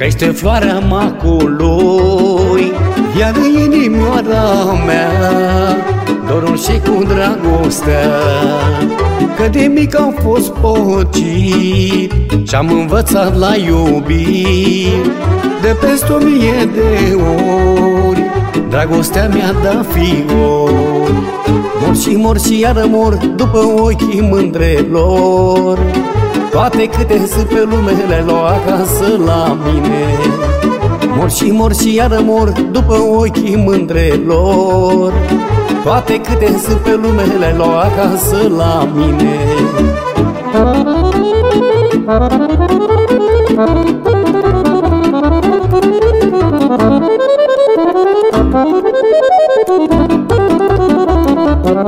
Crește floarea macului Iar inimioara mea Dorul și cu dragostea Că de mic am fost pocit Și-am învățat la iubit. De peste o mie de ori Dragostea mi-a dat fior Mor și mor și iară mor După ochii mândrelor. Toate câte sunt pe lume le lua acasă la mine. Mor și mor și iară mor După ochii mândrelor. Toate câte sunt pe lume le lua acasă la mine Eu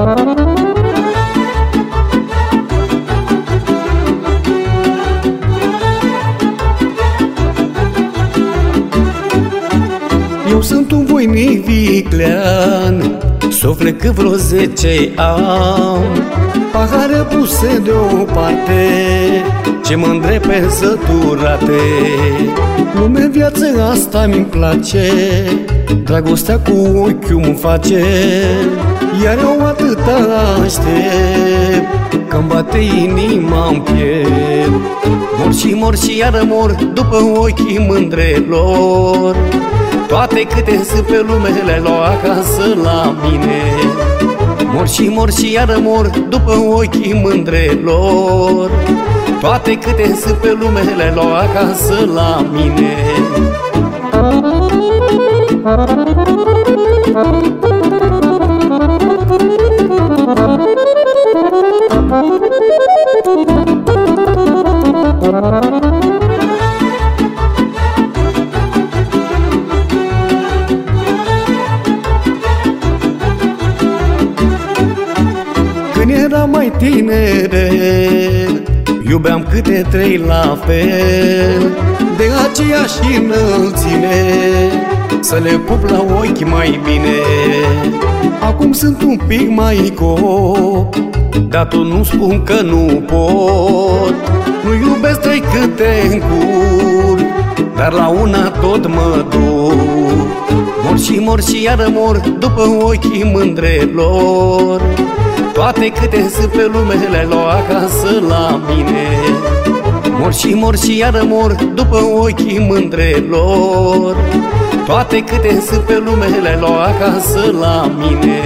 sunt un voinic viclean Suflet cât vreo zece ani. Pahare puse deoparte Ce mândre pe săturate Lume viață asta mi-mi place Dragostea cu ochiul mă face Iar eu atâta aștept Că-mi bate inima în piept. Mor și mor și iară mor După ochii mândrelor toate câte sunt pe lume le lua acasă la mine. Mor și mor și iară mor după ochii mândrelor Toate câte sunt pe lume le lua acasă la mine Când eram mai tinere Iubeam câte trei la fel De aceeași înălțime Să le pup la ochi mai bine. Acum sunt un pic mai cop Dar tu nu spun că nu pot. Nu iubesc trei câte în cur Dar la una tot mă duc. Mor și mor și iară mor După ochii mândrelor. Toate câte sunt pe lume le lua acasă la mine. Mor și mor și iară mor după ochii mândrelor. Toate câte sunt pe lume le lua acasă la mine